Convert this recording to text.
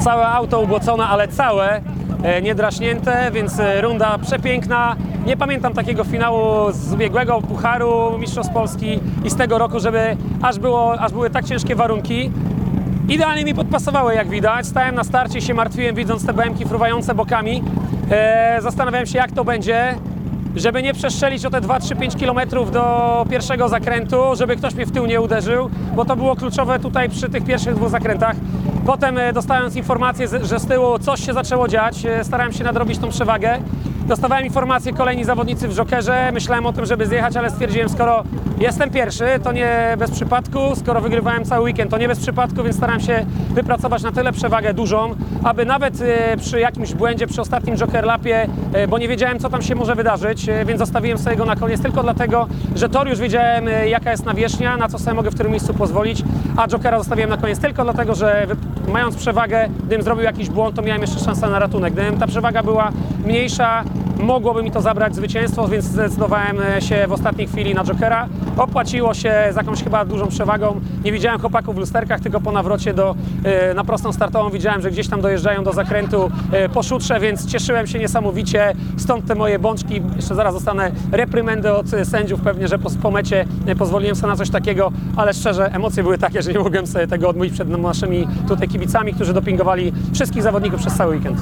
całe auto ubłocone, ale całe, e, niedraśnięte, więc e, runda przepiękna. Nie pamiętam takiego finału z ubiegłego Pucharu Mistrzostw Polski i z tego roku, żeby aż, było, aż były tak ciężkie warunki. Idealnie mi podpasowały, jak widać. Stałem na starcie i się martwiłem, widząc te BMki fruwające bokami. E, zastanawiałem się, jak to będzie, żeby nie przestrzelić o te 2-3-5 km do pierwszego zakrętu, żeby ktoś mnie w tył nie uderzył, bo to było kluczowe tutaj przy tych pierwszych dwóch zakrętach. Potem e, dostając informację, że z tyłu coś się zaczęło dziać, e, starałem się nadrobić tą przewagę. Dostawałem informacje kolejni zawodnicy w Jokerze, myślałem o tym, żeby zjechać, ale stwierdziłem, skoro jestem pierwszy, to nie bez przypadku, skoro wygrywałem cały weekend, to nie bez przypadku, więc staram się wypracować na tyle przewagę dużą, aby nawet e, przy jakimś błędzie, przy ostatnim Joker Lapie, e, bo nie wiedziałem, co tam się może wydarzyć, e, więc zostawiłem sobie go na koniec tylko dlatego, że tor już wiedziałem, jaka jest nawierzchnia, na co sobie mogę w którym miejscu pozwolić, a Jokera zostawiłem na koniec tylko dlatego, że mając przewagę, gdybym zrobił jakiś błąd, to miałem jeszcze szansę na ratunek. Gdybym ta przewaga była mniejsza, mogłoby mi to zabrać zwycięstwo, więc zdecydowałem e, się w ostatniej chwili na Jokera. Opłaciło się z jakąś chyba dużą przewagą. Nie widziałem chłopaków w lusterkach, tylko po nawrocie do, e, na prostą startową widziałem, że gdzieś tam dojeżdżają do zakrętu e, po szutrze, więc cieszyłem się niesamowicie. Stąd te moje bączki. Jeszcze zaraz dostanę reprymendę od sędziów, pewnie, że po, po mecie pozwoliłem sobie na coś takiego, ale szczerze emocje były takie, że nie mogłem sobie tego odmówić przed naszymi tutaj kibicami, którzy dopingowali wszystkich zawodników przez cały weekend.